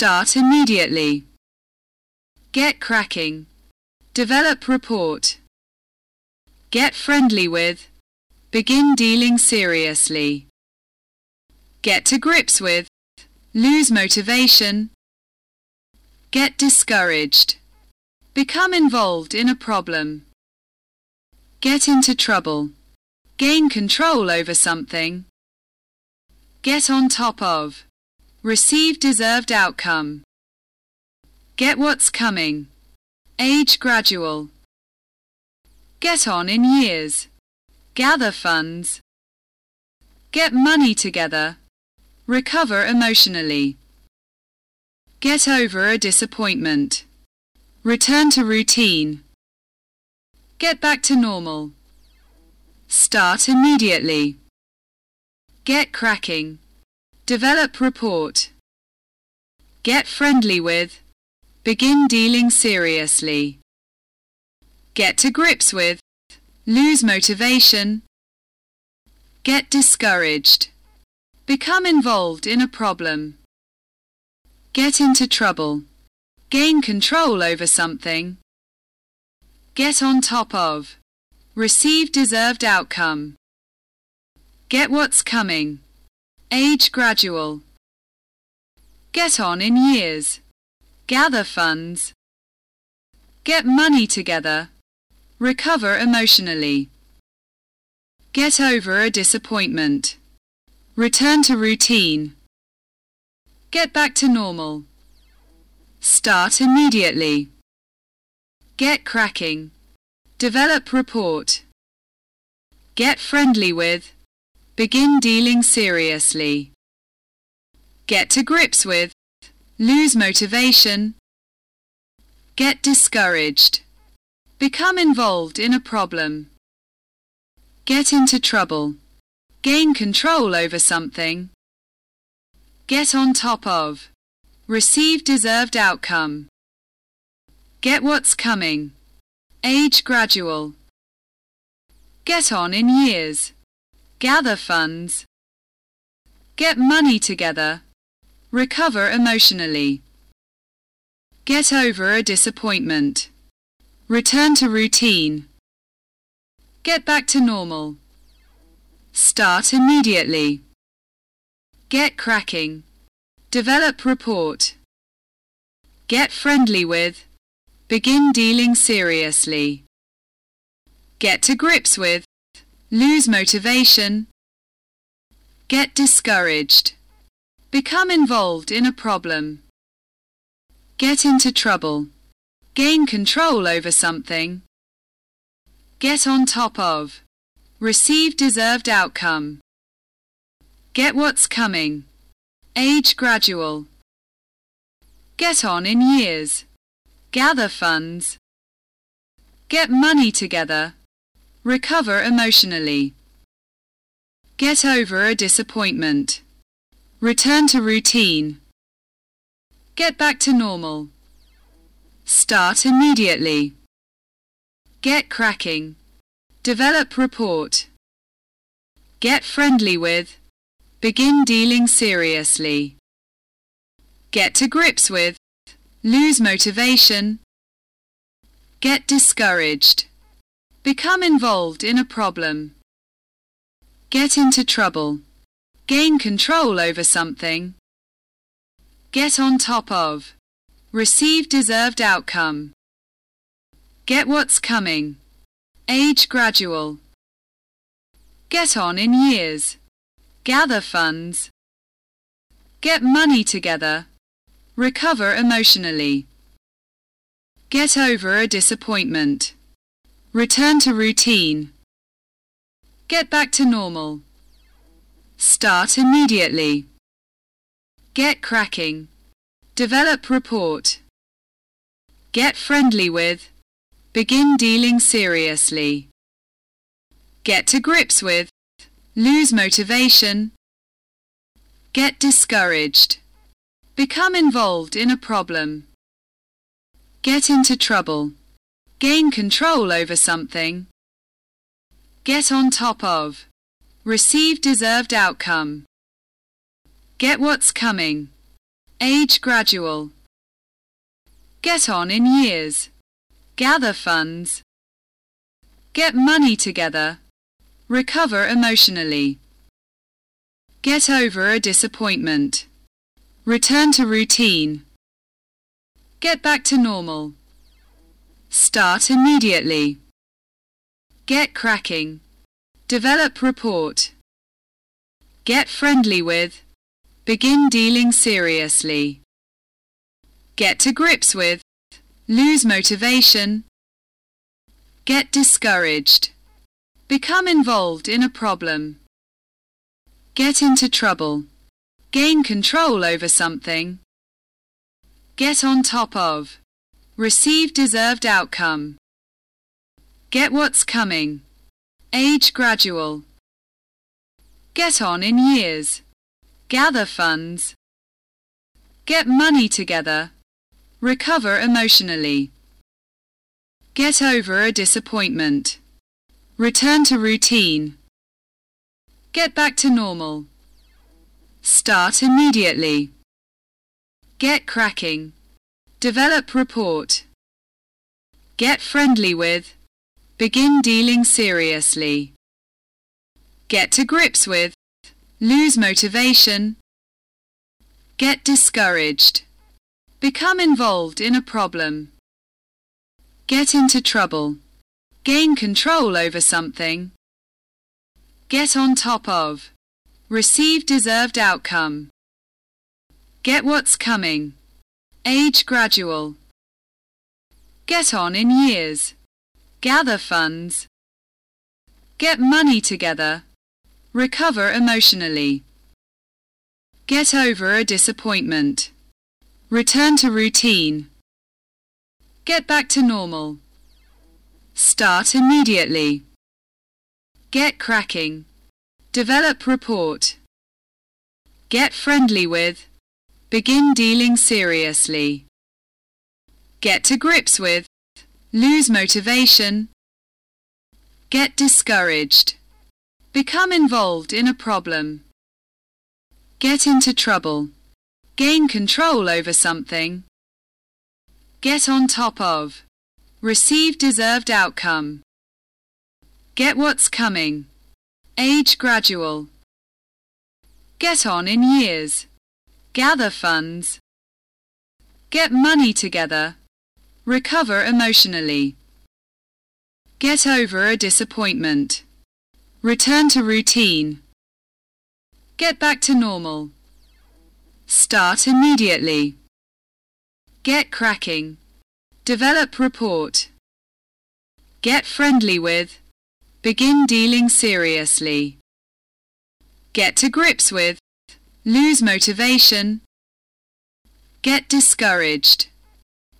Start immediately. Get cracking. Develop report. Get friendly with. Begin dealing seriously. Get to grips with. Lose motivation. Get discouraged. Become involved in a problem. Get into trouble. Gain control over something. Get on top of. Receive deserved outcome. Get what's coming. Age gradual. Get on in years. Gather funds. Get money together. Recover emotionally. Get over a disappointment. Return to routine. Get back to normal. Start immediately. Get cracking. Develop report. Get friendly with. Begin dealing seriously. Get to grips with. Lose motivation. Get discouraged. Become involved in a problem. Get into trouble. Gain control over something. Get on top of. Receive deserved outcome. Get what's coming. Age gradual. Get on in years. Gather funds. Get money together. Recover emotionally. Get over a disappointment. Return to routine. Get back to normal. Start immediately. Get cracking. Develop report. Get friendly with. Begin dealing seriously. Get to grips with. Lose motivation. Get discouraged. Become involved in a problem. Get into trouble. Gain control over something. Get on top of. Receive deserved outcome. Get what's coming. Age gradual. Get on in years. Gather funds. Get money together. Recover emotionally. Get over a disappointment. Return to routine. Get back to normal. Start immediately. Get cracking. Develop report. Get friendly with. Begin dealing seriously. Get to grips with. Lose motivation. Get discouraged. Become involved in a problem. Get into trouble. Gain control over something. Get on top of. Receive deserved outcome. Get what's coming. Age gradual. Get on in years. Gather funds. Get money together. Recover emotionally. Get over a disappointment. Return to routine. Get back to normal. Start immediately. Get cracking. Develop report. Get friendly with. Begin dealing seriously. Get to grips with. Lose motivation. Get discouraged. Become involved in a problem. Get into trouble. Gain control over something. Get on top of. Receive deserved outcome. Get what's coming. Age gradual. Get on in years. Gather funds. Get money together. Recover emotionally. Get over a disappointment. Return to routine. Get back to normal. Start immediately. Get cracking. Develop report. Get friendly with. Begin dealing seriously. Get to grips with. Lose motivation. Get discouraged. Become involved in a problem. Get into trouble. Gain control over something. Get on top of. Receive deserved outcome. Get what's coming. Age gradual. Get on in years. Gather funds. Get money together. Recover emotionally. Get over a disappointment. Return to routine. Get back to normal. Start immediately. Get cracking. Develop report. Get friendly with. Begin dealing seriously. Get to grips with. Lose motivation. Get discouraged. Become involved in a problem. Get into trouble. Gain control over something. Get on top of. Receive deserved outcome. Get what's coming. Age gradual. Get on in years. Gather funds. Get money together. Recover emotionally. Get over a disappointment. Return to routine. Get back to normal. Start immediately. Get cracking. Develop report. Get friendly with. Begin dealing seriously. Get to grips with. Lose motivation. Get discouraged. Become involved in a problem. Get into trouble. Gain control over something. Get on top of. Receive deserved outcome. Get what's coming. Age gradual. Get on in years. Gather funds. Get money together. Recover emotionally. Get over a disappointment. Return to routine. Get back to normal. Start immediately. Get cracking. Develop report. Get friendly with. Begin dealing seriously. Get to grips with. Lose motivation. Get discouraged. Become involved in a problem. Get into trouble. Gain control over something. Get on top of. Receive deserved outcome. Get what's coming. Age gradual. Get on in years. Gather funds. Get money together. Recover emotionally. Get over a disappointment. Return to routine. Get back to normal. Start immediately. Get cracking. Develop report. Get friendly with. Begin dealing seriously. Get to grips with. Lose motivation. Get discouraged.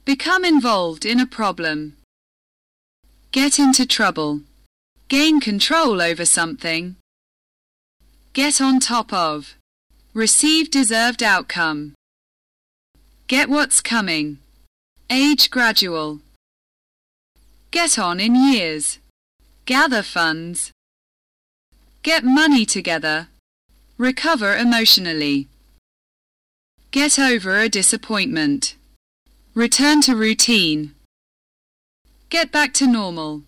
Become involved in a problem. Get into trouble. Gain control over something. Get on top of. Receive deserved outcome. Get what's coming. Age gradual. Get on in years. Gather funds. Get money together. Recover emotionally. Get over a disappointment. Return to routine. Get back to normal.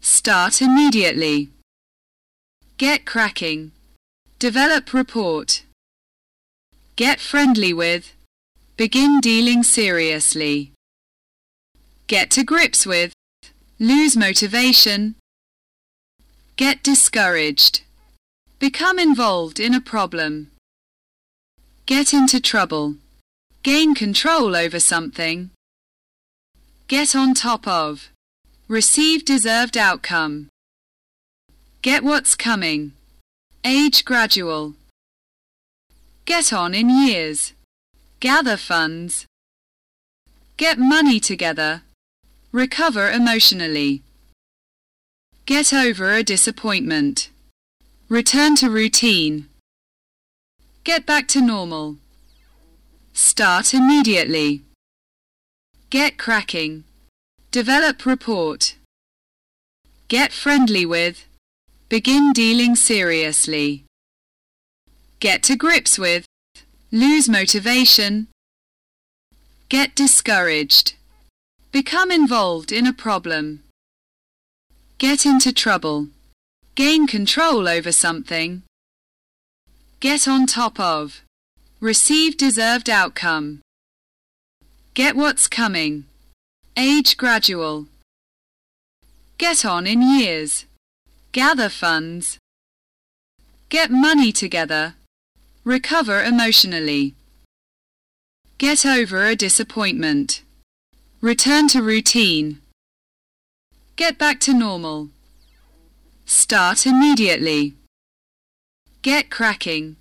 Start immediately. Get cracking. Develop report. Get friendly with. Begin dealing seriously. Get to grips with. Lose motivation. Get discouraged. Become involved in a problem. Get into trouble. Gain control over something. Get on top of. Receive deserved outcome. Get what's coming. Age gradual. Get on in years. Gather funds. Get money together. Recover emotionally. Get over a disappointment. Return to routine. Get back to normal. Start immediately. Get cracking. Develop report. Get friendly with. Begin dealing seriously. Get to grips with. lose motivation, get discouraged, become involved in a problem, get into trouble, gain control over something, get on top of, receive deserved outcome, get what's coming, age gradual, get on in years, gather funds, get money together, recover emotionally, get over a disappointment, return to routine, get back to normal, start immediately, get cracking,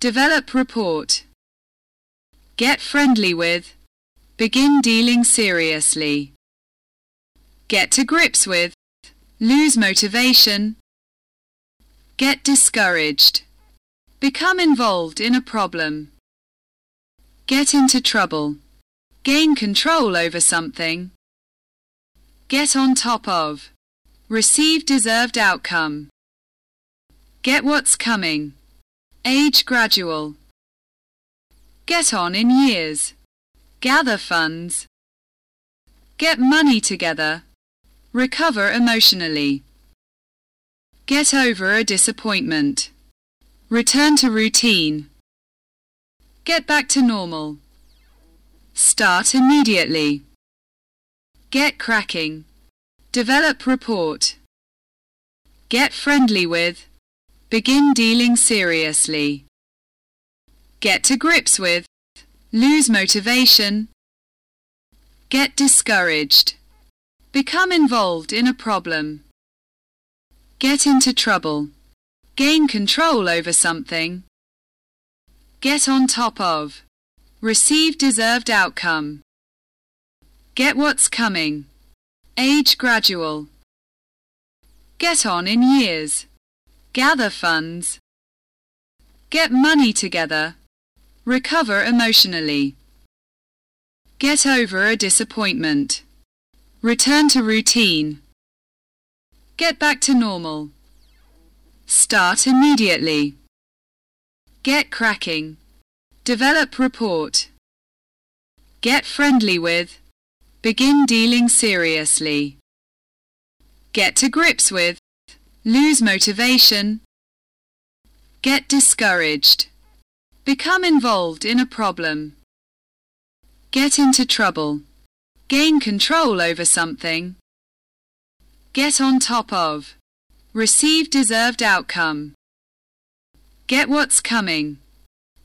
develop report, get friendly with, begin dealing seriously, get to grips with, lose motivation, get discouraged, become involved in a problem, get into trouble, gain control over something, get on top of, receive deserved outcome, get what's coming, age gradual, get on in years, gather funds, get money together, Recover emotionally. Get over a disappointment. Return to routine. Get back to normal. Start immediately. Get cracking. Develop report. Get friendly with. Begin dealing seriously. Get to grips with. Lose motivation. Get discouraged. Become involved in a problem. Get into trouble. Gain control over something. Get on top of. Receive deserved outcome. Get what's coming. Age gradual. Get on in years. Gather funds. Get money together. Recover emotionally. Get over a disappointment. Return to routine. Get back to normal. Start immediately. Get cracking. Develop report. Get friendly with. Begin dealing seriously. Get to grips with. Lose motivation. Get discouraged. Become involved in a problem. Get into trouble. Gain control over something. Get on top of. Receive deserved outcome. Get what's coming.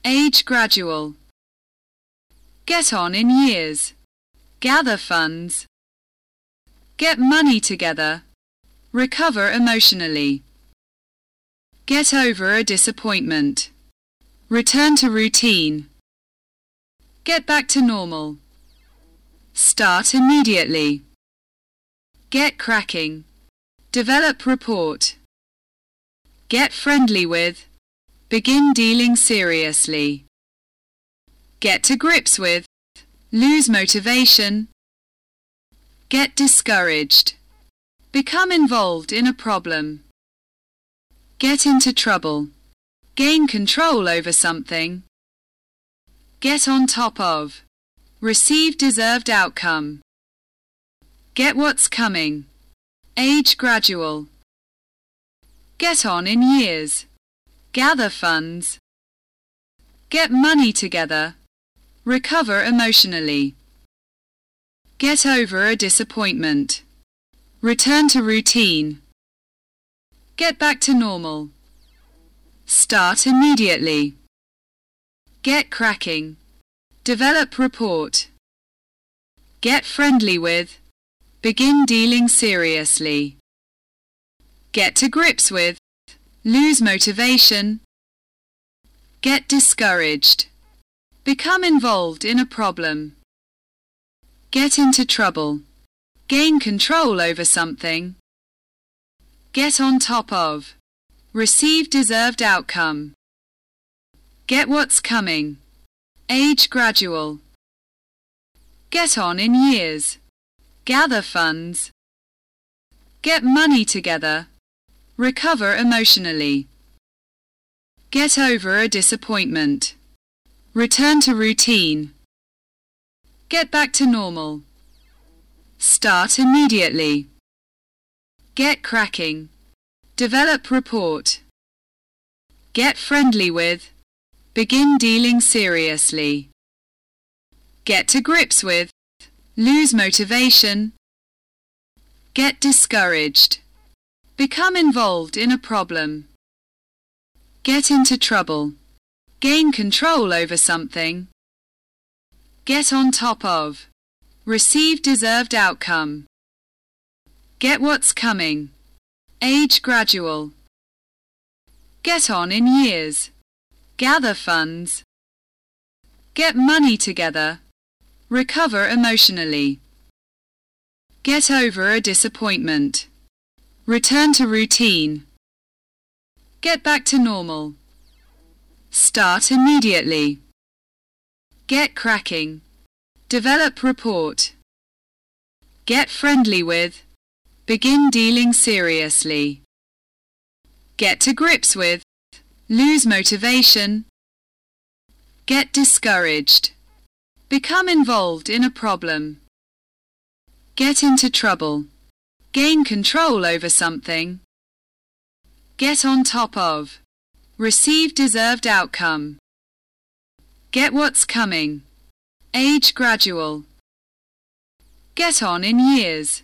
Age gradual. Get on in years. Gather funds. Get money together. Recover emotionally. Get over a disappointment. Return to routine. Get back to normal. Start immediately. Get cracking. Develop report. Get friendly with. Begin dealing seriously. Get to grips with. Lose motivation. Get discouraged. Become involved in a problem. Get into trouble. Gain control over something. Get on top of. Receive deserved outcome. Get what's coming. Age gradual. Get on in years. Gather funds. Get money together. Recover emotionally. Get over a disappointment. Return to routine. Get back to normal. Start immediately. Get cracking. Develop report. Get friendly with. Begin dealing seriously. Get to grips with. Lose motivation. Get discouraged. Become involved in a problem. Get into trouble. Gain control over something. Get on top of. Receive deserved outcome. Get what's coming. Age gradual. Get on in years. Gather funds. Get money together. Recover emotionally. Get over a disappointment. Return to routine. Get back to normal. Start immediately. Get cracking. Develop report. Get friendly with. Begin dealing seriously. Get to grips with. Lose motivation. Get discouraged. Become involved in a problem. Get into trouble. Gain control over something. Get on top of. Receive deserved outcome. Get what's coming. Age gradual. Get on in years. Gather funds. Get money together. Recover emotionally. Get over a disappointment. Return to routine. Get back to normal. Start immediately. Get cracking. Develop report. Get friendly with. Begin dealing seriously. Get to grips with. Lose motivation. Get discouraged. Become involved in a problem. Get into trouble. Gain control over something. Get on top of. Receive deserved outcome. Get what's coming. Age gradual. Get on in years.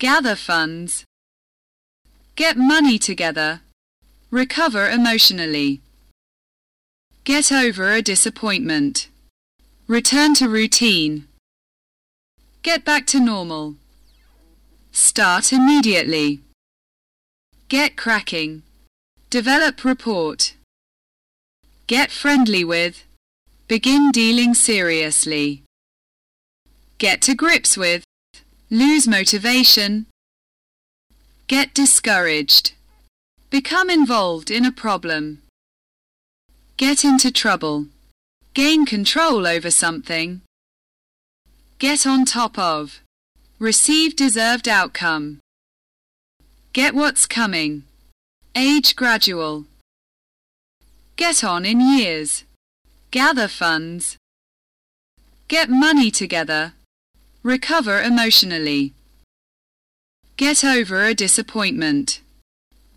Gather funds. Get money together. Recover emotionally. Get over a disappointment. Return to routine. Get back to normal. Start immediately. Get cracking. Develop report. Get friendly with. Begin dealing seriously. Get to grips with. Lose motivation. Get discouraged. Become involved in a problem. Get into trouble. Gain control over something. Get on top of. Receive deserved outcome. Get what's coming. Age gradual. Get on in years. Gather funds. Get money together. Recover emotionally. Get over a disappointment.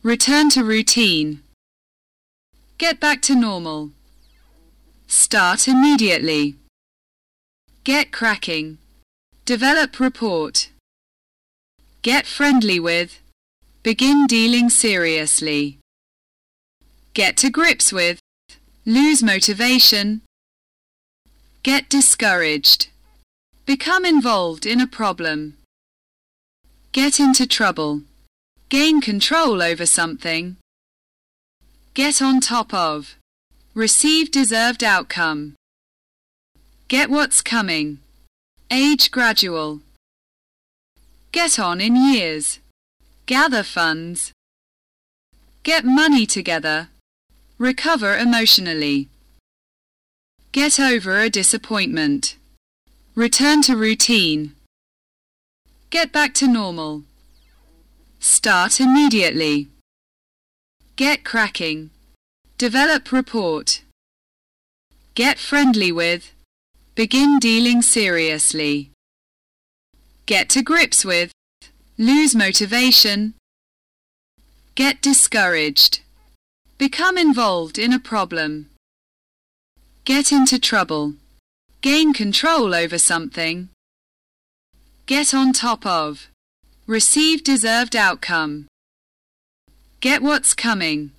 Return to routine. Get back to normal. Start immediately. Get cracking. Develop report. Get friendly with. Begin dealing seriously. Get to grips with. Lose motivation. Get discouraged. Become involved in a problem. Get into trouble. Gain control over something. Get on top of. Receive deserved outcome. Get what's coming. Age gradual. Get on in years. Gather funds. Get money together. Recover emotionally. Get over a disappointment. Return to routine. Get back to normal. Start immediately. Get cracking. Develop report. Get friendly with. Begin dealing seriously. Get to grips with. Lose motivation. Get discouraged. Become involved in a problem. Get into trouble. Gain control over something. Get on top of. Receive deserved outcome. Get what's coming.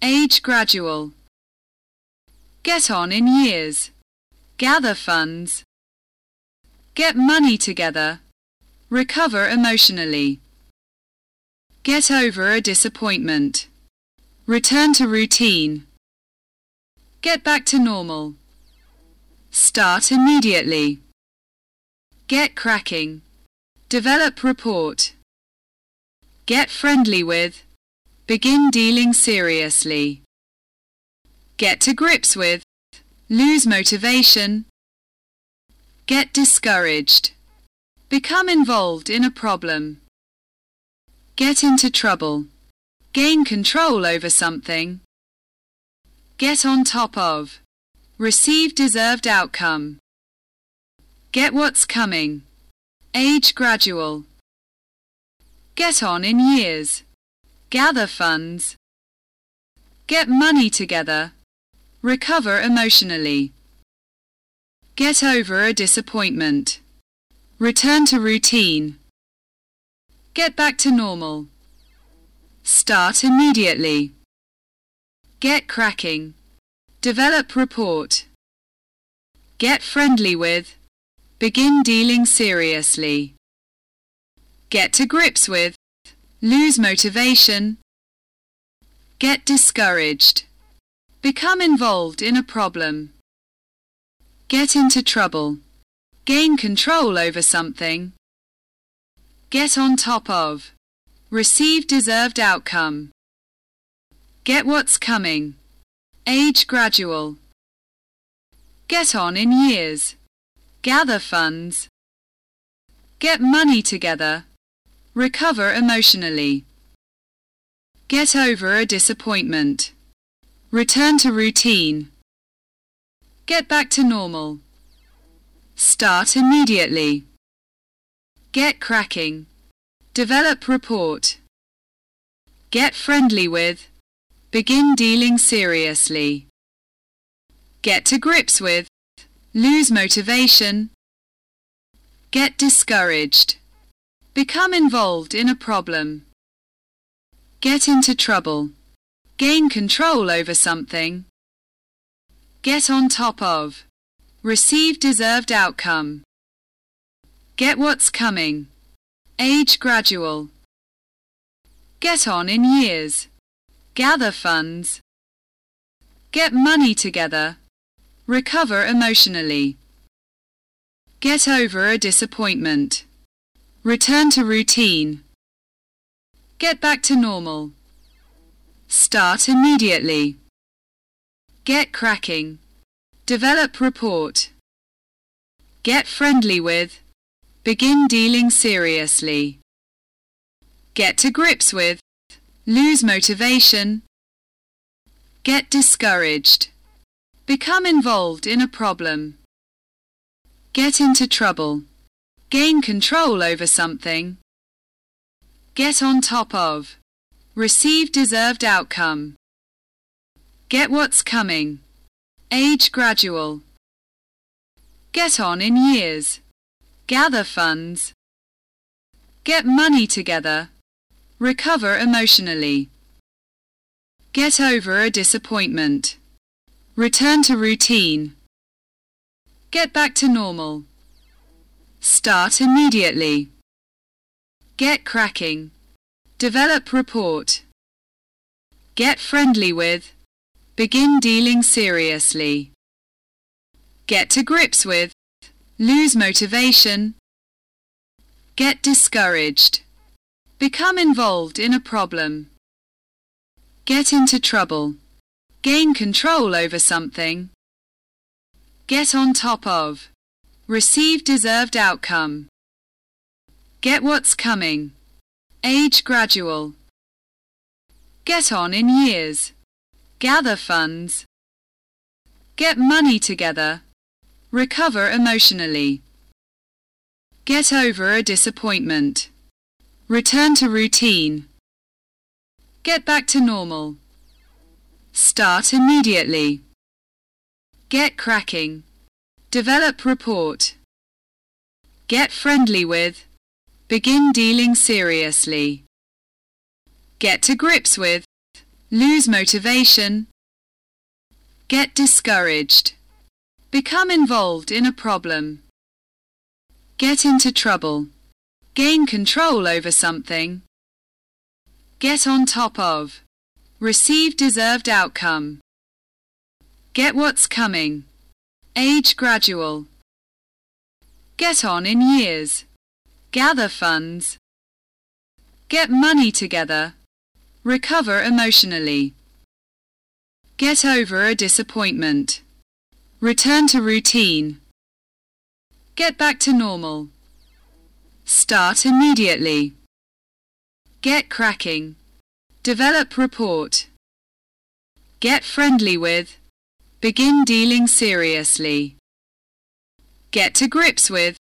Age gradual. Get on in years. Gather funds. Get money together. Recover emotionally. Get over a disappointment. Return to routine. Get back to normal. Start immediately. Get cracking. Develop report. Get friendly with. Begin dealing seriously. Get to grips with. Lose motivation. Get discouraged. Become involved in a problem. Get into trouble. Gain control over something. Get on top of. Receive deserved outcome. Get what's coming. Age gradual. Get on in years. Gather funds. Get money together. Recover emotionally. Get over a disappointment. Return to routine. Get back to normal. Start immediately. Get cracking. Develop report. Get friendly with. Begin dealing seriously. Get to grips with. Lose motivation. Get discouraged. Become involved in a problem. Get into trouble. Gain control over something. Get on top of. Receive deserved outcome. Get what's coming. Age gradual. Get on in years. Gather funds. Get money together. Recover emotionally. Get over a disappointment. Return to routine. Get back to normal. Start immediately. Get cracking. Develop report. Get friendly with. Begin dealing seriously. Get to grips with. Lose motivation. Get discouraged. Become involved in a problem. Get into trouble. Gain control over something. Get on top of. Receive deserved outcome. Get what's coming. Age gradual. Get on in years. Gather funds. Get money together. Recover emotionally. Get over a disappointment. Return to routine. Get back to normal. Start immediately. Get cracking. Develop report. Get friendly with. Begin dealing seriously. Get to grips with. Lose motivation. Get discouraged. Become involved in a problem. Get into trouble. Gain control over something. Get on top of. Receive deserved outcome. Get what's coming. Age gradual. Get on in years. Gather funds. Get money together. Recover emotionally. Get over a disappointment. Return to routine. Get back to normal. Start immediately. Get cracking. Develop report. Get friendly with. Begin dealing seriously. Get to grips with. Lose motivation. Get discouraged. Become involved in a problem. Get into trouble. Gain control over something. Get on top of. Receive deserved outcome. Get what's coming. Age gradual. Get on in years. Gather funds. Get money together. Recover emotionally. Get over a disappointment. Return to routine. Get back to normal. Start immediately. Get cracking. Develop report. Get friendly with. Begin dealing seriously. Get to grips with. Lose motivation. Get discouraged. Become involved in a problem. Get into trouble. Gain control over something. Get on top of. Receive deserved outcome. Get what's coming. Age gradual. Get on in years. Gather funds. Get money together. Recover emotionally. Get over a disappointment. Return to routine. Get back to normal. Start immediately. Get cracking. Develop report. Get friendly with. begin dealing seriously. Get to grips with,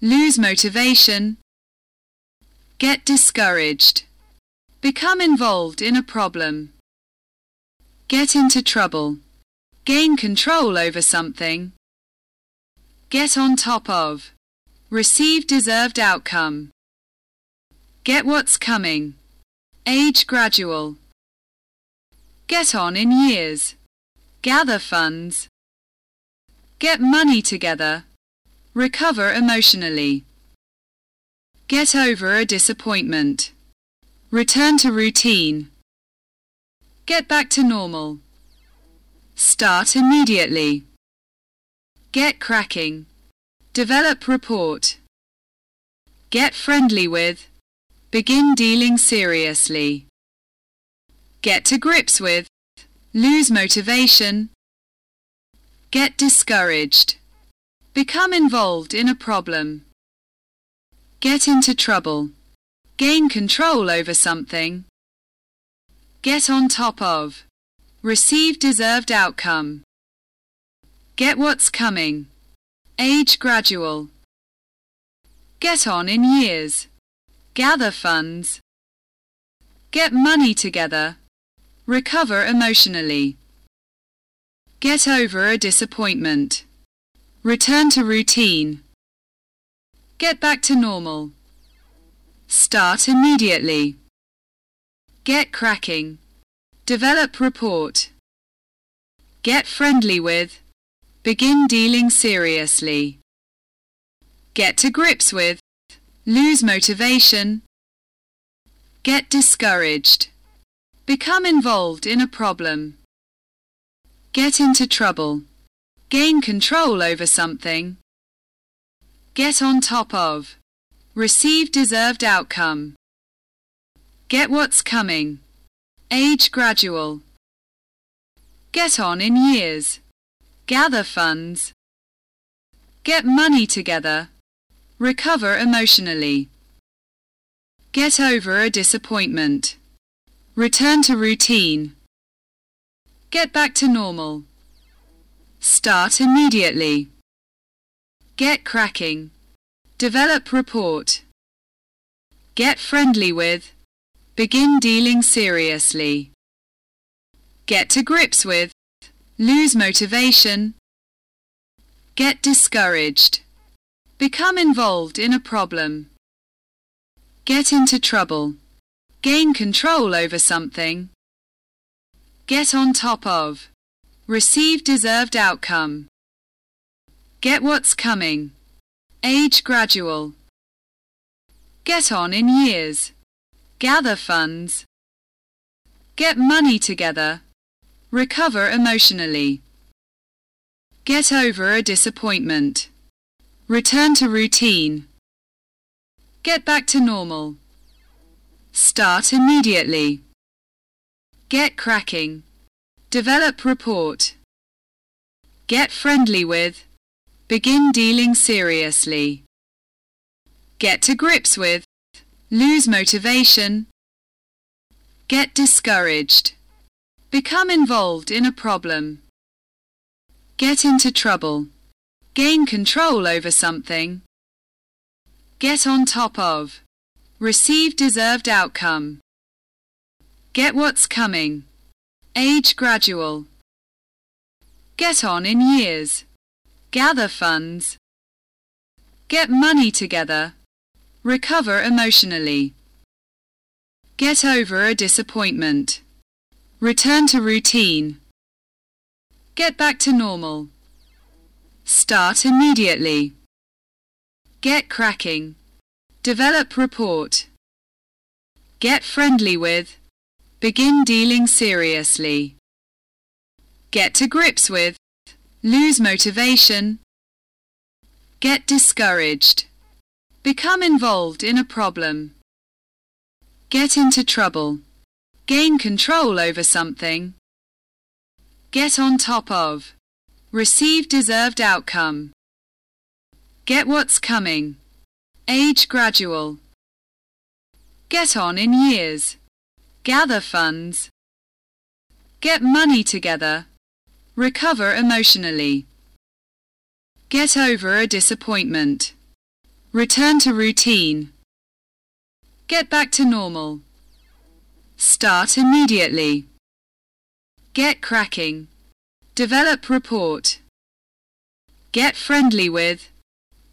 lose motivation, get discouraged, become involved in a problem, get into trouble, gain control over something, get on top of, receive deserved outcome, get what's coming, age gradual, get on in years, gather funds, get money together, Recover emotionally. Get over a disappointment. Return to routine. Get back to normal. Start immediately. Get cracking. Develop report. Get friendly with. Begin dealing seriously. Get to grips with. Lose motivation. Get discouraged. Become involved in a problem. Get into trouble. Gain control over something. Get on top of. Receive deserved outcome. Get what's coming. Age gradual. Get on in years. Gather funds. Get money together. Recover emotionally. Get over a disappointment. Return to routine. Get back to normal. Start immediately. Get cracking. Develop report. Get friendly with. Begin dealing seriously. Get to grips with. Lose motivation. Get discouraged. Become involved in a problem. Get into trouble. Gain control over something. Get on top of. Receive deserved outcome. Get what's coming. Age gradual. Get on in years. Gather funds. Get money together. Recover emotionally. Get over a disappointment. Return to routine. Get back to normal. Start immediately. Get cracking. Develop report. Get friendly with. Begin dealing seriously. Get to grips with. Lose motivation. Get discouraged. Become involved in a problem. Get into trouble. Gain control over something. Get on top of. Receive deserved outcome. Get what's coming. Age gradual. Get on in years. Gather funds. Get money together. Recover emotionally. Get over a disappointment. Return to routine. Get back to normal. Start immediately. Get cracking. Develop report. Get friendly with. Begin dealing seriously. Get to grips with. Lose motivation. Get discouraged. Become involved in a problem. Get into trouble. Gain control over something. Get on top of. Receive deserved outcome. Get what's coming. Age gradual. Get on in years. Gather funds. Get money together. Recover emotionally. Get over a disappointment. Return to routine. Get back to normal. Start immediately. Get cracking. Develop report. Get friendly with. Begin dealing seriously. Get to grips with. Lose motivation. Get discouraged. Become involved in a problem. Get into trouble. Gain control over something. Get on top of. Receive deserved outcome. Get what's coming. Age gradual. Get on in years. Gather funds. Get money together. Recover emotionally. Get over a disappointment. Return to routine. Get back to normal. Start immediately. Get cracking. Develop report. Get friendly with.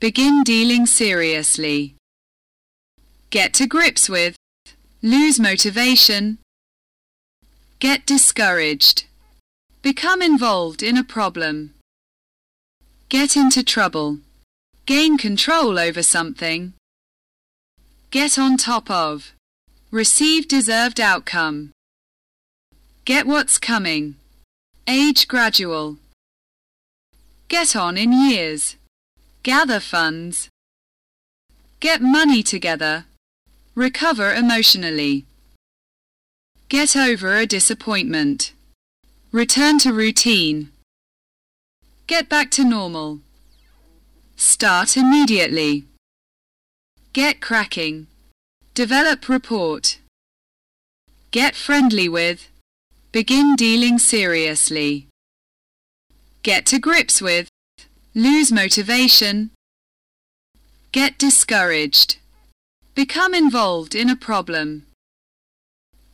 Begin dealing seriously. Get to grips with. Lose motivation. Get discouraged. Become involved in a problem. Get into trouble. Gain control over something. Get on top of. Receive deserved outcome. Get what's coming. Age gradual. Get on in years. Gather funds. Get money together. Recover emotionally. Get over a disappointment. Return to routine. Get back to normal. Start immediately. Get cracking. Develop report. Get friendly with. Begin dealing seriously. Get to grips with. Lose motivation. Get discouraged. Become involved in a problem.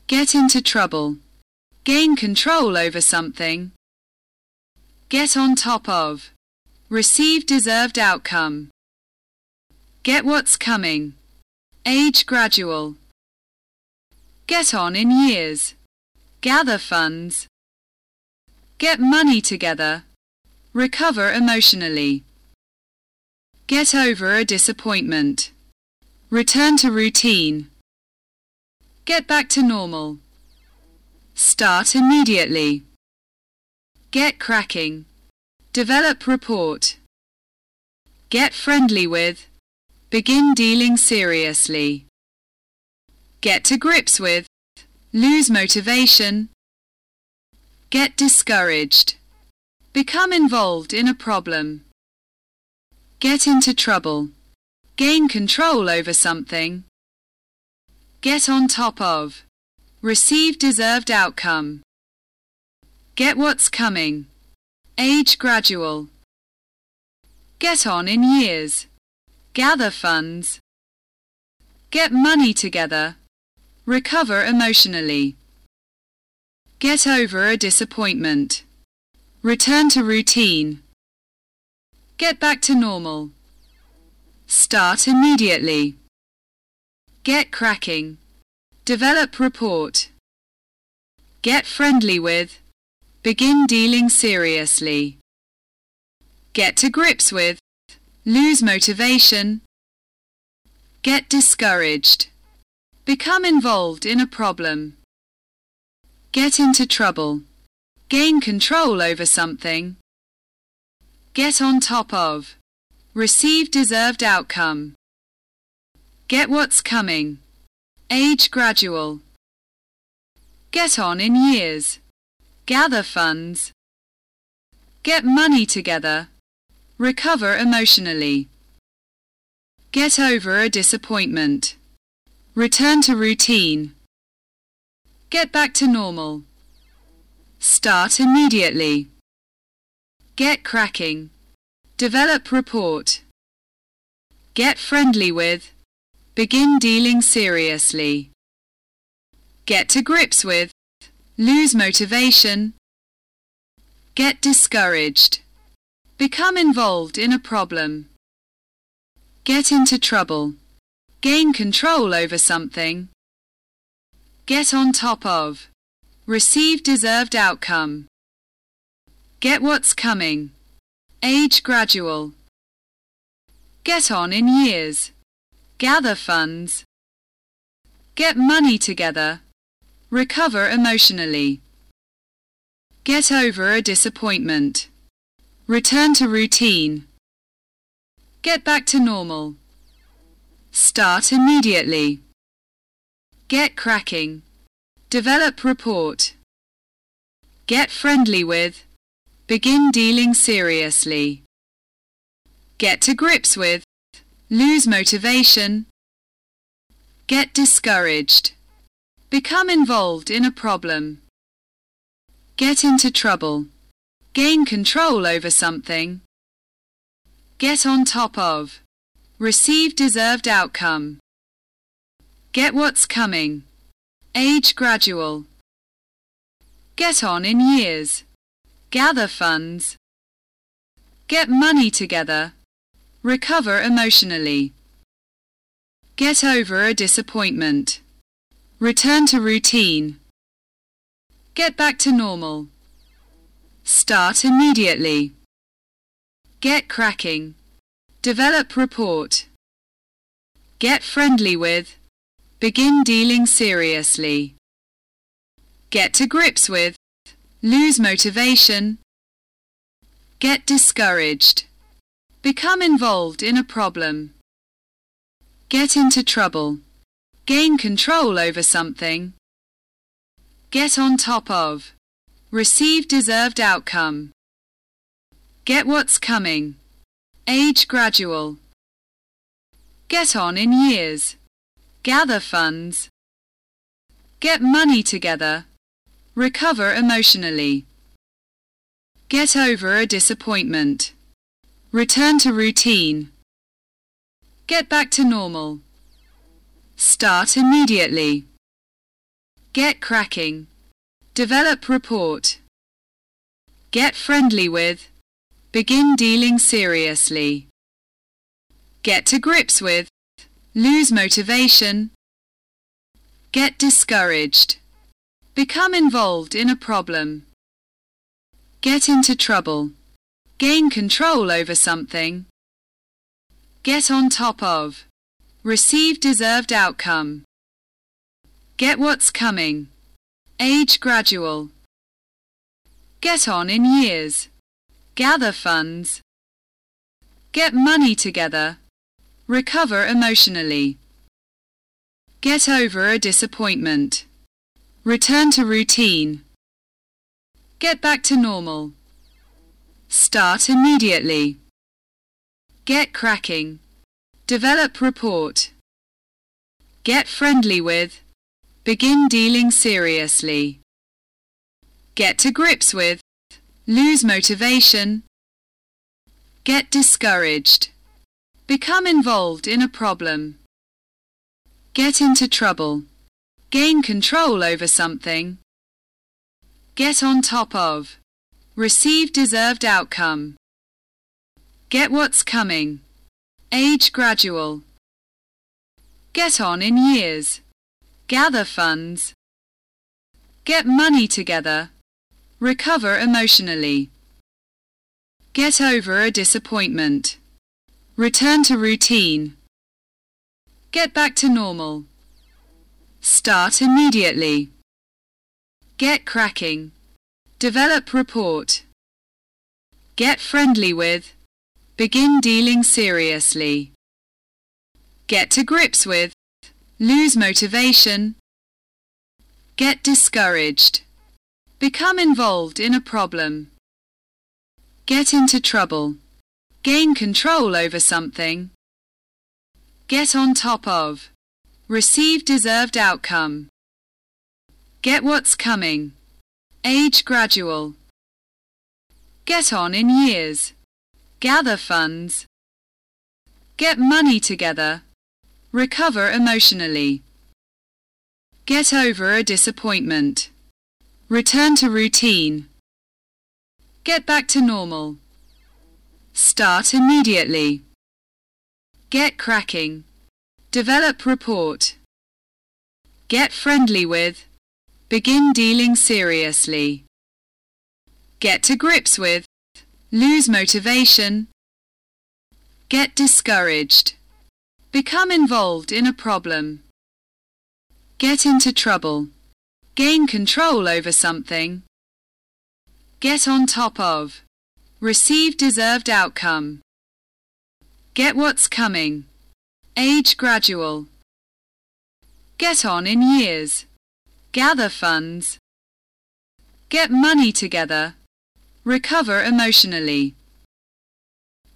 Get into trouble. Gain control over something. Get on top of. Receive deserved outcome. Get what's coming. Age gradual. Get on in years. Gather funds. Get money together. Recover emotionally. Get over a disappointment. Return to routine. Get back to normal. Start immediately. Get cracking. Develop report. Get friendly with. Begin dealing seriously. Get to grips with. Lose motivation. Get discouraged. Become involved in a problem. Get into trouble. Gain control over something. Get on top of. Receive deserved outcome. Get what's coming. Age gradual. Get on in years. Gather funds. Get money together. Recover emotionally. Get over a disappointment. Return to routine. Get back to normal. Start immediately. Get cracking. Develop report. Get friendly with. Begin dealing seriously. Get to grips with. Lose motivation. Get discouraged. Become involved in a problem. Get into trouble. Gain control over something. Get on top of. Receive deserved outcome. Get what's coming. Age gradual. Get on in years. Gather funds. Get money together. Recover emotionally. Get over a disappointment. Return to routine. Get back to normal. Start immediately. Get cracking. Develop report. Get friendly with. Begin dealing seriously. Get to grips with. Lose motivation. Get discouraged. Become involved in a problem. Get into trouble. Gain control over something. Get on top of. Receive deserved outcome. Get what's coming. Age gradual. Get on in years. Gather funds. Get money together. Recover emotionally. Get over a disappointment. Return to routine. Get back to normal. Start immediately. Get cracking. Develop report. Get friendly with. Begin dealing seriously. Get to grips with. Lose motivation. Get discouraged. Become involved in a problem. Get into trouble. Gain control over something. Get on top of. Receive deserved outcome. Get what's coming. Age gradual. Get on in years. Gather funds. Get money together. Recover emotionally. Get over a disappointment. Return to routine. Get back to normal. Start immediately. Get cracking. Develop report. Get friendly with. Begin dealing seriously. Get to grips with. Lose motivation. Get discouraged. Become involved in a problem. Get into trouble. Gain control over something. Get on top of. Receive deserved outcome. Get what's coming. Age gradual. Get on in years. Gather funds. Get money together. Recover emotionally. Get over a disappointment. Return to routine. Get back to normal. Start immediately. Get cracking. Develop report. Get friendly with. Begin dealing seriously. Get to grips with. Lose motivation. Get discouraged. Become involved in a problem. Get into trouble. Gain control over something. Get on top of. Receive deserved outcome. Get what's coming. Age gradual. Get on in years. Gather funds. Get money together. Recover emotionally. Get over a disappointment. Return to routine. Get back to normal. Start immediately. Get cracking. Develop report. Get friendly with. Begin dealing seriously. Get to grips with. Lose motivation. Get discouraged. Become involved in a problem. Get into trouble. Gain control over something. Get on top of. Receive deserved outcome. Get what's coming. Age gradual. Get on in years. Gather funds. Get money together. Recover emotionally. Get over a disappointment. Return to routine. Get back to normal. Start immediately. Get cracking. Develop report. Get friendly with. Begin dealing seriously. Get to grips with. Lose motivation. Get discouraged. Become involved in a problem. Get into trouble. Gain control over something. Get on top of. Receive deserved outcome. Get what's coming. Age gradual. Get on in years. Gather funds. Get money together. Recover emotionally. Get over a disappointment. Return to routine. Get back to normal. Start immediately. Get cracking. Develop report. Get friendly with. Begin dealing seriously. Get to grips with. Lose motivation. Get discouraged. Become involved in a problem. Get into trouble. Gain control over something. Get on top of. Receive deserved outcome. Get what's coming. Age gradual. Get on in years. Gather funds. Get money together. Recover emotionally.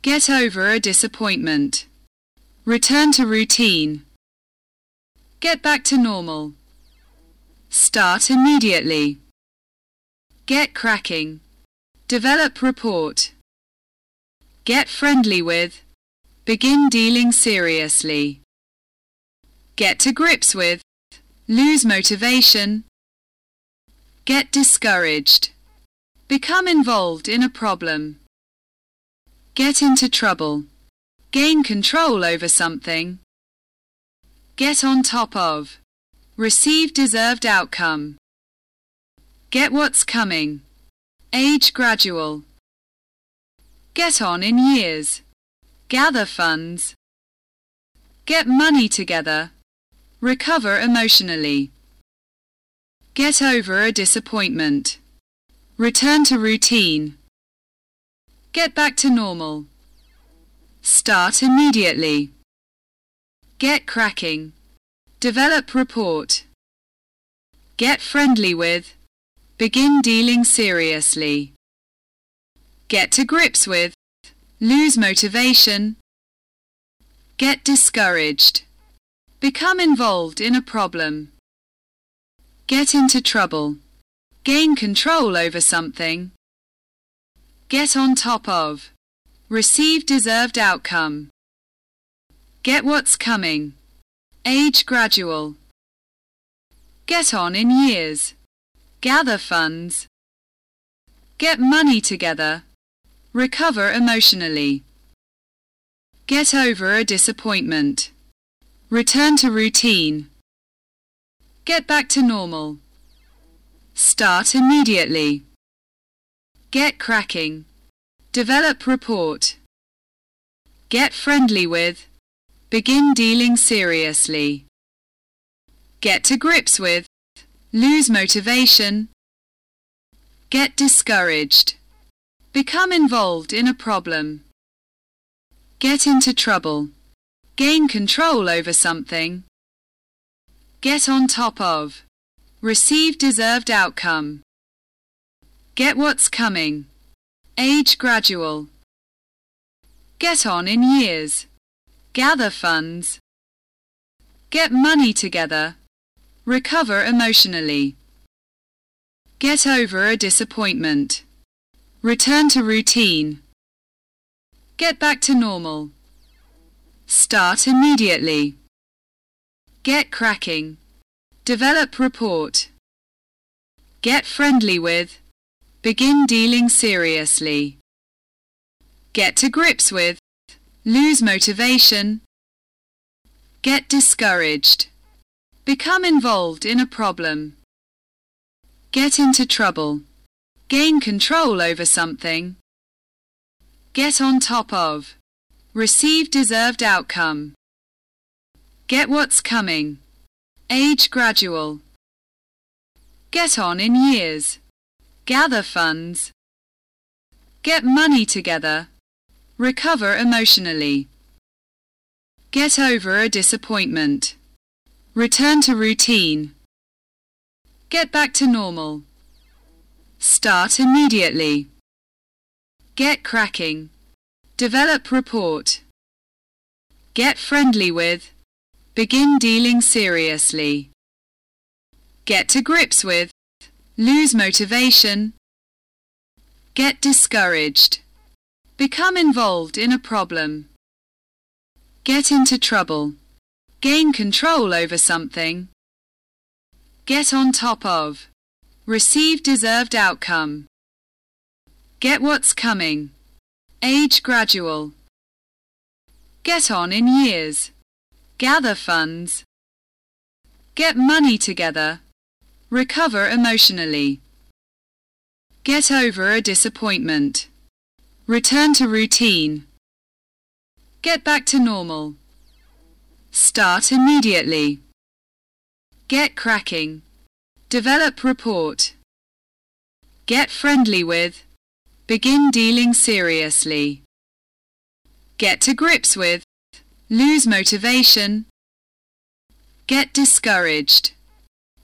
Get over a disappointment. Return to routine. Get back to normal. Start immediately. Get cracking. develop report. Get friendly with, begin dealing seriously. Get to grips with, lose motivation. Get discouraged. Become involved in a problem. Get into trouble. Gain control over something. Get on top of. Receive deserved outcome. Get what's coming. Age gradual. Get on in years. Gather funds. Get money together. Recover emotionally. Get over a disappointment. Return to routine. Get back to normal. Start immediately. Get cracking. Develop report. Get friendly with. Begin dealing seriously. Get to grips with. Lose motivation. Get discouraged. Become involved in a problem. Get into trouble. Gain control over something. Get on top of. Receive deserved outcome. Get what's coming. Age gradual. Get on in years. Gather funds. Get money together. Recover emotionally. Get over a disappointment. Return to routine. Get back to normal. Start immediately. Get cracking. Develop report. Get friendly with. Begin dealing seriously. Get to grips with. Lose motivation. Get discouraged. Become involved in a problem. Get into trouble. Gain control over something. Get on top of. Receive deserved outcome. Get what's coming. Age gradual. Get on in years. Gather funds. Get money together. Recover emotionally. Get over a disappointment. Return to routine. Get back to normal. Start immediately. Get cracking. Develop report. Get friendly with. Begin dealing seriously. Get to grips with. Lose motivation. Get discouraged. Become involved in a problem. Get into trouble. Gain control over something. Get on top of. Receive deserved outcome. Get what's coming. Age gradual. Get on in years. Gather funds. Get money together. Recover emotionally. Get over a disappointment. Return to routine. Get back to normal. Start immediately. Get cracking. Develop report. Get friendly with. Begin dealing seriously. Get to grips with. Lose motivation. Get discouraged. Become involved in a problem. Get into trouble. Gain control over something. Get on top of. Receive deserved outcome. Get what's coming. Age gradual. Get on in years. Gather funds. Get money together. Recover emotionally. Get over a disappointment. Return to routine. Get back to normal. Start immediately. Get cracking. Develop report. Get friendly with. Begin dealing seriously. Get to grips with. Lose motivation. Get discouraged.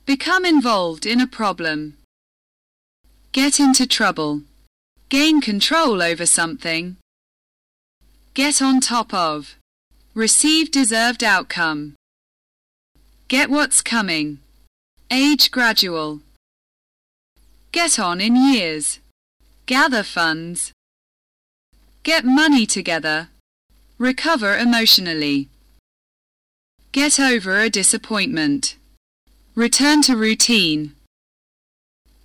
Become involved in a problem. Get into trouble. Gain control over something. Get on top of. Receive deserved outcome. Get what's coming. Age gradual. Get on in years. Gather funds, get money together, recover emotionally, get over a disappointment, return to routine,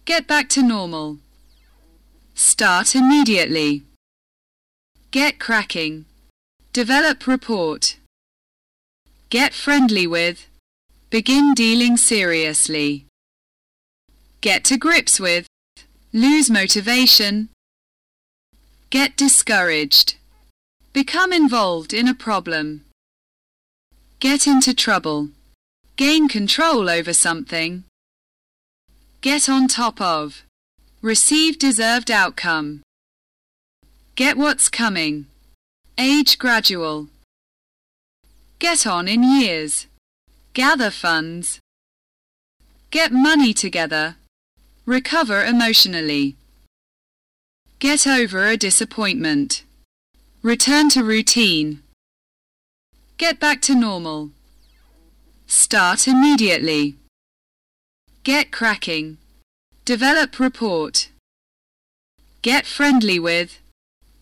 get back to normal, start immediately, get cracking, develop report, get friendly with, begin dealing seriously, get to grips with, lose motivation, get discouraged, become involved in a problem, get into trouble, gain control over something, get on top of, receive deserved outcome, get what's coming, age gradual, get on in years, gather funds, get money together, Recover emotionally. Get over a disappointment. Return to routine. Get back to normal. Start immediately. Get cracking. Develop report. Get friendly with.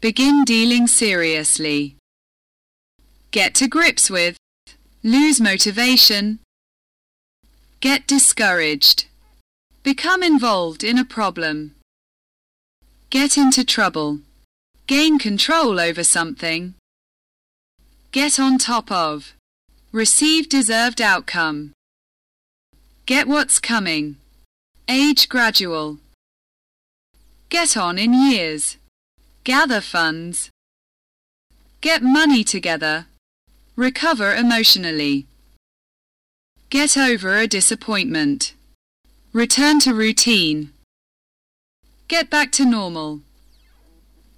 Begin dealing seriously. Get to grips with. Lose motivation. Get discouraged. Become involved in a problem. Get into trouble. Gain control over something. Get on top of. Receive deserved outcome. Get what's coming. Age gradual. Get on in years. Gather funds. Get money together. Recover emotionally. Get over a disappointment. Return to routine. Get back to normal.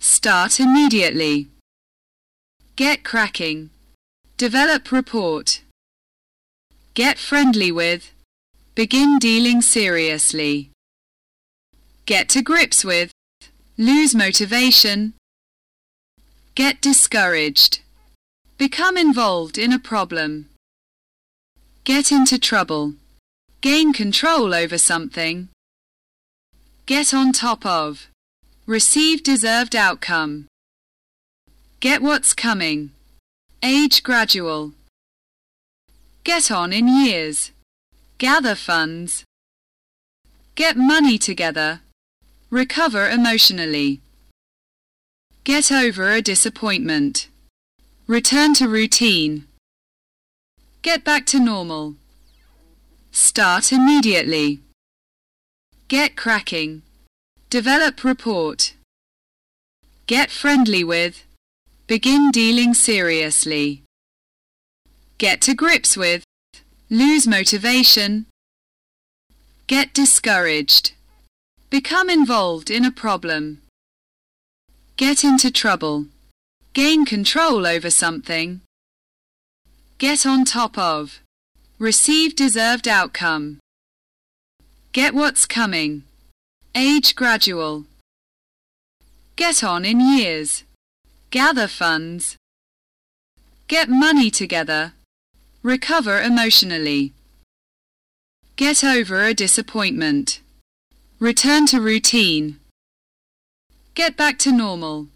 Start immediately. Get cracking. Develop report. Get friendly with. Begin dealing seriously. Get to grips with. Lose motivation. Get discouraged. Become involved in a problem. Get into trouble. Gain control over something. Get on top of. Receive deserved outcome. Get what's coming. Age gradual. Get on in years. Gather funds. Get money together. Recover emotionally. Get over a disappointment. Return to routine. Get back to normal. Start immediately. Get cracking. Develop report. Get friendly with. Begin dealing seriously. Get to grips with. Lose motivation. Get discouraged. Become involved in a problem. Get into trouble. Gain control over something. Get on top of. Receive deserved outcome. Get what's coming. Age gradual. Get on in years. Gather funds. Get money together. Recover emotionally. Get over a disappointment. Return to routine. Get back to normal.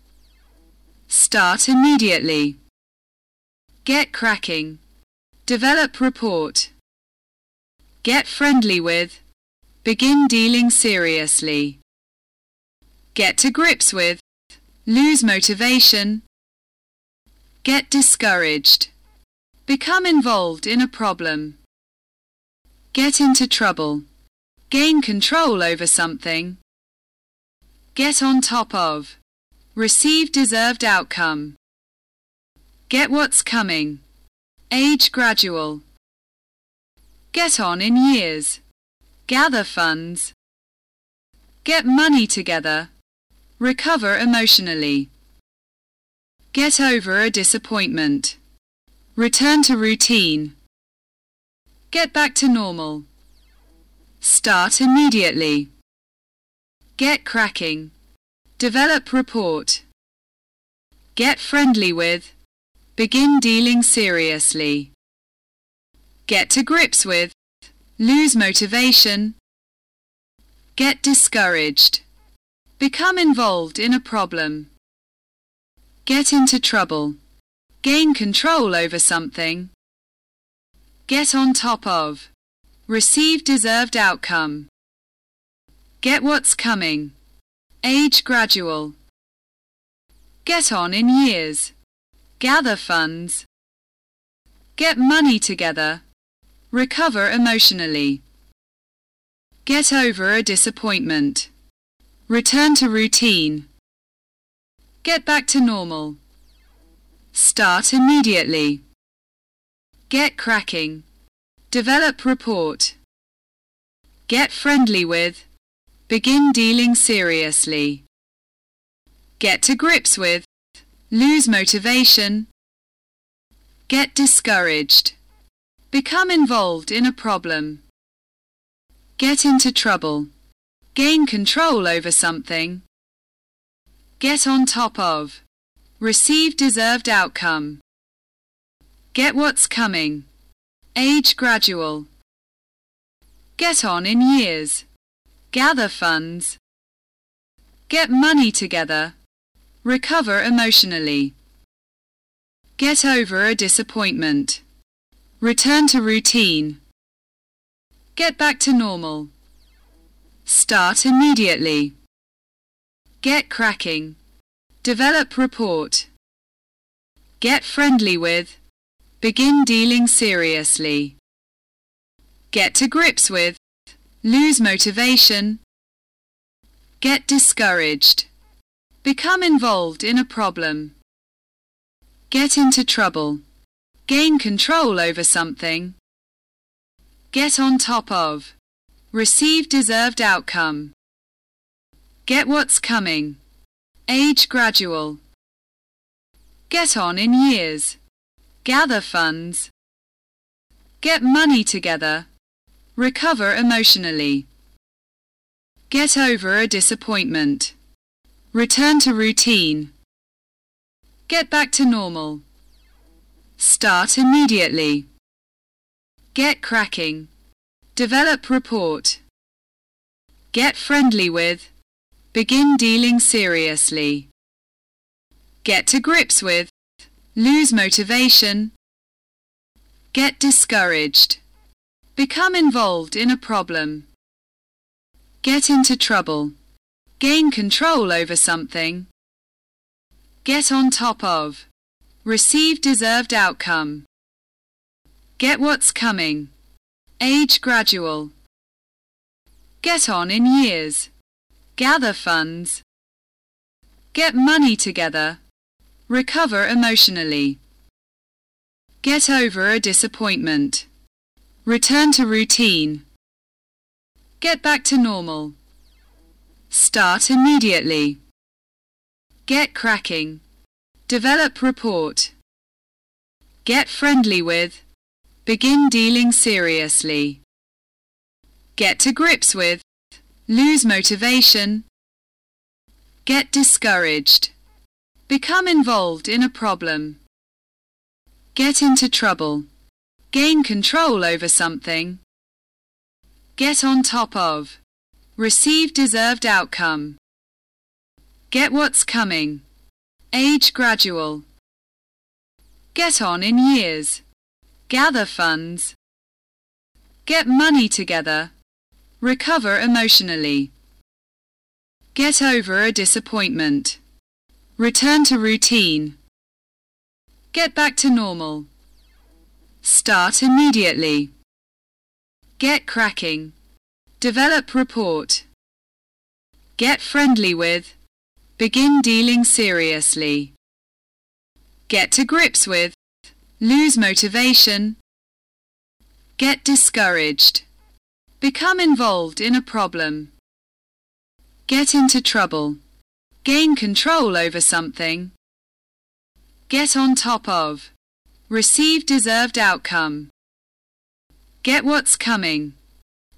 Start immediately. Get cracking. Develop report. Get friendly with. Begin dealing seriously. Get to grips with. Lose motivation. Get discouraged. Become involved in a problem. Get into trouble. Gain control over something. Get on top of. Receive deserved outcome. Get what's coming. Age gradual. Get on in years. Gather funds. Get money together. Recover emotionally. Get over a disappointment. Return to routine. Get back to normal. Start immediately. Get cracking. Develop report. Get friendly with. Begin dealing seriously. Get to grips with. Lose motivation. Get discouraged. Become involved in a problem. Get into trouble. Gain control over something. Get on top of. Receive deserved outcome. Get what's coming. Age gradual. Get on in years. Gather funds. Get money together. Recover emotionally. Get over a disappointment. Return to routine. Get back to normal. Start immediately. Get cracking. Develop report. Get friendly with. Begin dealing seriously. Get to grips with. Lose motivation. Get discouraged. Become involved in a problem. Get into trouble. Gain control over something. Get on top of. Receive deserved outcome. Get what's coming. Age gradual. Get on in years. Gather funds. Get money together. Recover emotionally. Get over a disappointment. Return to routine. Get back to normal. Start immediately. Get cracking. Develop report. Get friendly with. Begin dealing seriously. Get to grips with. Lose motivation. Get discouraged. Become involved in a problem. Get into trouble. Gain control over something. Get on top of. Receive deserved outcome. Get what's coming. Age gradual. Get on in years. Gather funds. Get money together. Recover emotionally. Get over a disappointment. Return to routine. Get back to normal. Start immediately. Get cracking. Develop report. Get friendly with. Begin dealing seriously. Get to grips with. Lose motivation. Get discouraged. Become involved in a problem. Get into trouble. Gain control over something. Get on top of. Receive deserved outcome. Get what's coming. Age gradual. Get on in years. Gather funds. Get money together. Recover emotionally. Get over a disappointment. Return to routine. Get back to normal. Start immediately. Get cracking. Develop report. Get friendly with. Begin dealing seriously. Get to grips with. Lose motivation. Get discouraged. Become involved in a problem. Get into trouble. Gain control over something. Get on top of. Receive deserved outcome. Get what's coming. Age gradual. Get on in years. Gather funds. Get money together. Recover emotionally. Get over a disappointment. Return to routine. Get back to normal. Start immediately. Get cracking. Develop report. Get friendly with. Begin dealing seriously. Get to grips with. Lose motivation. Get discouraged. Become involved in a problem. Get into trouble. Gain control over something. Get on top of. Receive deserved outcome. Get what's coming.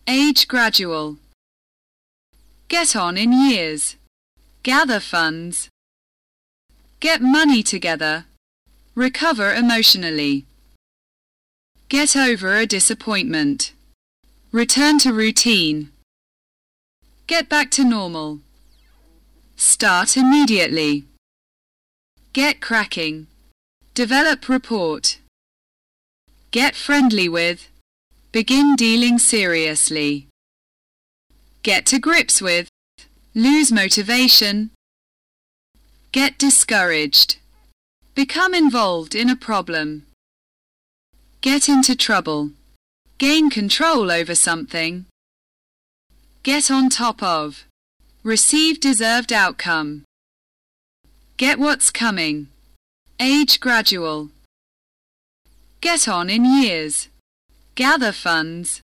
Age gradual. Get on in years. Gather funds. Get money together. Recover emotionally. Get over a disappointment. Return to routine. Get back to normal. Start immediately. Get cracking. Develop report. Get friendly with. Begin dealing seriously. Get to grips with. Lose motivation. Get discouraged. Become involved in a problem. Get into trouble. Gain control over something. Get on top of. Receive deserved outcome. Get what's coming. Age gradual. Get on in years. Gather funds.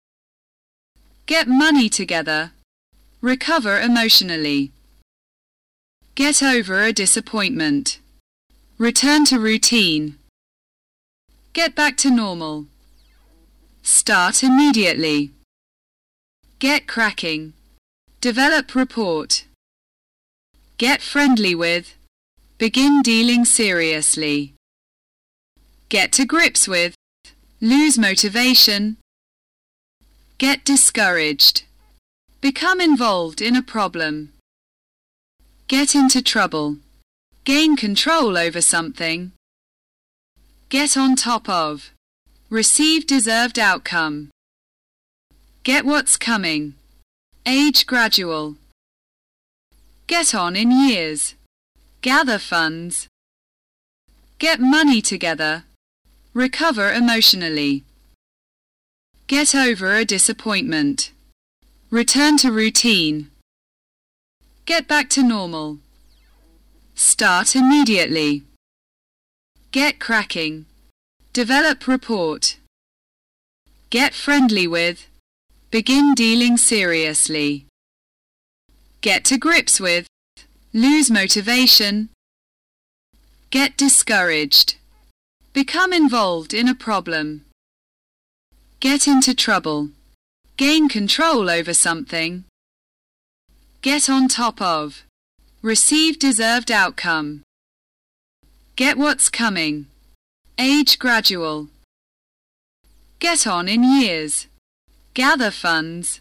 Get money together. Recover emotionally. Get over a disappointment. Return to routine. Get back to normal. Start immediately. Get cracking. Develop report. Get friendly with. Begin dealing seriously. Get to grips with. Lose motivation. Get discouraged. Become involved in a problem. Get into trouble. Gain control over something. Get on top of. Receive deserved outcome. Get what's coming. Age gradual. Get on in years. Gather funds. Get money together. Recover emotionally. Get over a disappointment. Return to routine. Get back to normal. Start immediately. Get cracking. Develop report. Get friendly with. Begin dealing seriously. Get to grips with. Lose motivation. Get discouraged. Become involved in a problem. Get into trouble. Gain control over something. Get on top of. Receive deserved outcome. Get what's coming. Age gradual. Get on in years. Gather funds.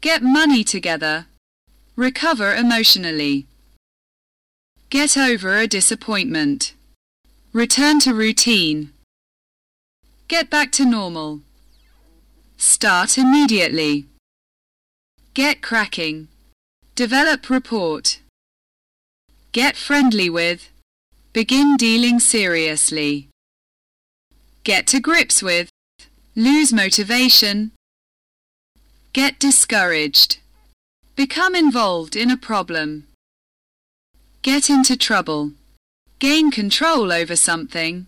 Get money together. Recover emotionally. Get over a disappointment. Return to routine. Get back to normal. Start immediately. Get cracking. Develop report. Get friendly with. Begin dealing seriously. Get to grips with. Lose motivation. Get discouraged. Become involved in a problem. Get into trouble. Gain control over something.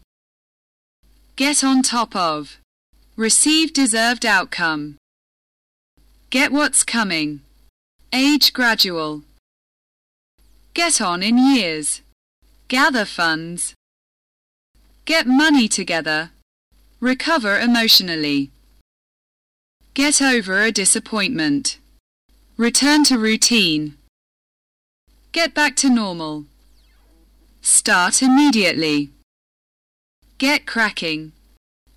Get on top of. Receive deserved outcome. Get what's coming. Age gradual. Get on in years. Gather funds. Get money together. Recover emotionally. Get over a disappointment. Return to routine. Get back to normal. Start immediately. Get cracking.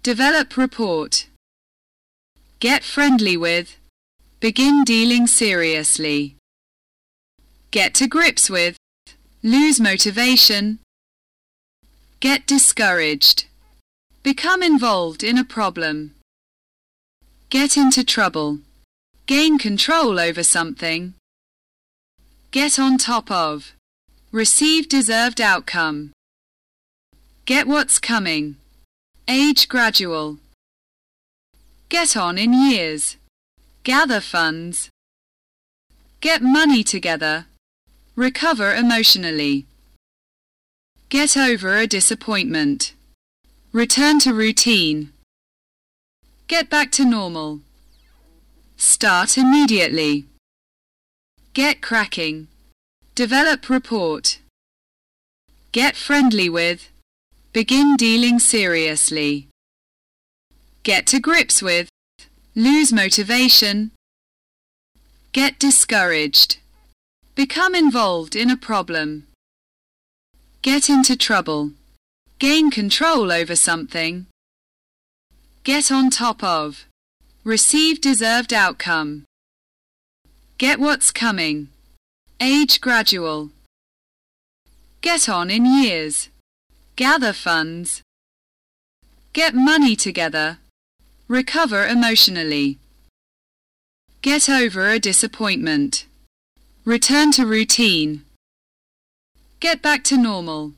Develop report. Get friendly with. Begin dealing seriously. Get to grips with. Lose motivation. Get discouraged. Become involved in a problem. Get into trouble. Gain control over something. Get on top of. Receive deserved outcome. Get what's coming. Age gradual. Get on in years. Gather funds. Get money together. Recover emotionally. Get over a disappointment. Return to routine. Get back to normal. Start immediately. Get cracking. Develop report. Get friendly with. Begin dealing seriously. Get to grips with. Lose motivation. Get discouraged. Become involved in a problem. Get into trouble. Gain control over something. Get on top of. Receive deserved outcome. Get what's coming. Age gradual. Get on in years. Gather funds. Get money together. Recover emotionally. Get over a disappointment. Return to routine. Get back to normal.